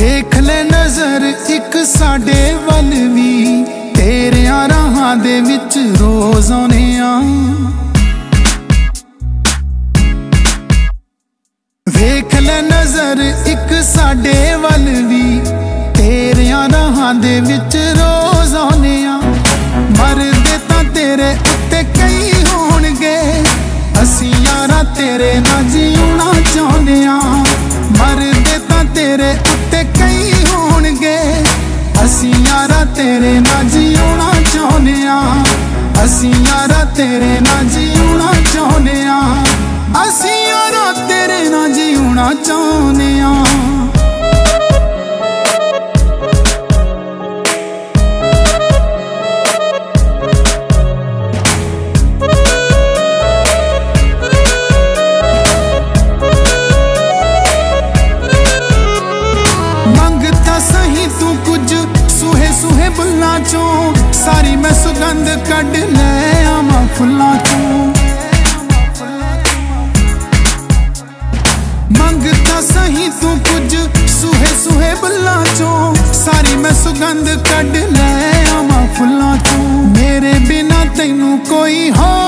ਵੇਖ ਲੈ ਨਜ਼ਰ ਇੱਕ ਸਾਡੇ ਵੱਲ ਵੀ। ਤੇਰਿਆਂ ਰਾਹਾਂ ਦੇ ਵਿੱਚ ਰੋਜ਼ ਆਉਨੇ ਆ। ਵੇਖ ਲੈ ਨਜ਼ਰ ਇੱਕ ਸਾਡੇ ਵੱਲ ਵੀ। ਤੇਰਿਆਂ ਰਾਹਾਂ ਦੇ ਵਿੱਚ ਰੋਜ਼ ਆਉਨੇ ਆ। ਮਰਦੇ ਤਾਂ ਤੇਰੇ ਉੱਤੇ ਕਈ ਹੋਣਗੇ। ਅਸੀਂ ਯਾਰਾ ਤੇਰੇ ਨਾਲ ਜਿਉਣਾ ਚਾਹੁੰਦੇ ਆ। ਮਰਦੇ ਤੇਰੇ ਉੱਤੇ ਕਈ ਸੁਹੇ ਚੋਂ, ਸਾਰੀ ਮੈਂ ਸੁਗੰਧ ਕੱਢ ਲੈ ਆਵਾਂ ਫੁੱਲਾਂ ਚੋਂ। ਮੰਗਤਾ ਸਹੀ ਤੂੰ ਕੁਝ ਸੁਹੇ ਸੁਹੇ ਬੁੱਲਾਂ ਚੋਂ, ਸਾਰੀ ਮੈਂ ਸੁਗੰਧ ਕੱਢ ਲੈ ਆਵਾਂ ਫੁੱਲਾਂ ਚੋਂ। ਮੇਰੇ ਬਿਨਾ ਤੈਨੂੰ ਕੋਈ ਹੋਰ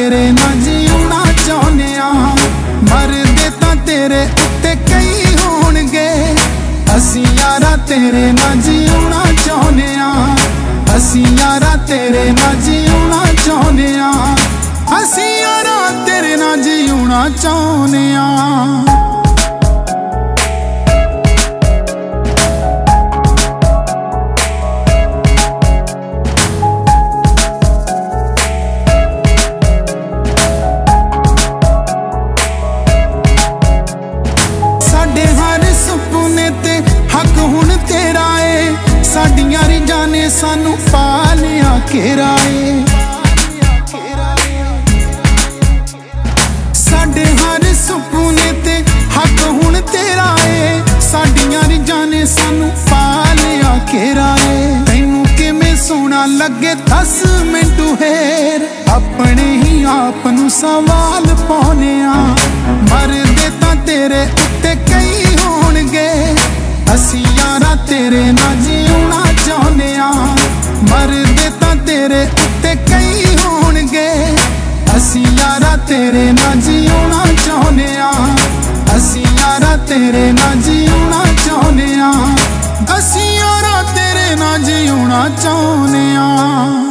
ਤੇਰੇ ਨਾਲ ਜਿਉਣਾ ਚਾਹੁੰਦੇ ਆ ਮਰਦੇ ਤਾਂ ਤੇਰੇ ਉੱਤੇ ਕਈ ਹੋਣਗੇ। ਅਸੀਂ ਯਾਰਾ ਤੇਰੇ ਨਾਲ ਜਿਉਣਾ ਚਾਹੁੰਦੇ ਆ ਅਸੀਂ ਯਾਰਾ ਤੇਰੇ ਨਾਲ ਜਿਉਣਾ ਚਾਹੁੰਦੇ ਆ ਅਸੀਂ ਯਾਰਾ ਤੇਰੇ ਨਾਲ ਜਿਉਣਾ ਚਾਹੁੰਦੇ ਆ ਸਾਡੇ ਹਰ ਸੁਪਨੇ ਤੇ ਹੱਕ ਹੁਣ ਤੇਰਾ ਏ। ਸਾਡੀਆਂ ਰਿਜਾਂ ਨੇ ਸਾਨੂੰ ਪਾਲਿਆ ਘੇਰਾ ਏ। ਸਾਡੇ ਹਰ ਸੁਪਨੇ ਤੇ ਹੱਕ ਹੁਣ ਤੇਰਾ ਏ। ਸਾਡੀਆਂ ਰਿਜਾਂ ਨੇ ਸਾਨੂੰ ਪਾਲਿਆ ਘੇਰਾ ਏ। ਤੈਨੂੰ ਕਿਵੇਂ ਸੋਹਣਾ ਲੱਗੇ 10 ਮਿੰਟ ਹੈਰ। ਆਪਣੇ ਹੀ ਆਪ ਨੂੰ ਸਵਾਲ ਪਾਉਨੇ ਆ। ਚਾਹੁੰਦੇ ਚਾਹੁੰਦੇ ਆ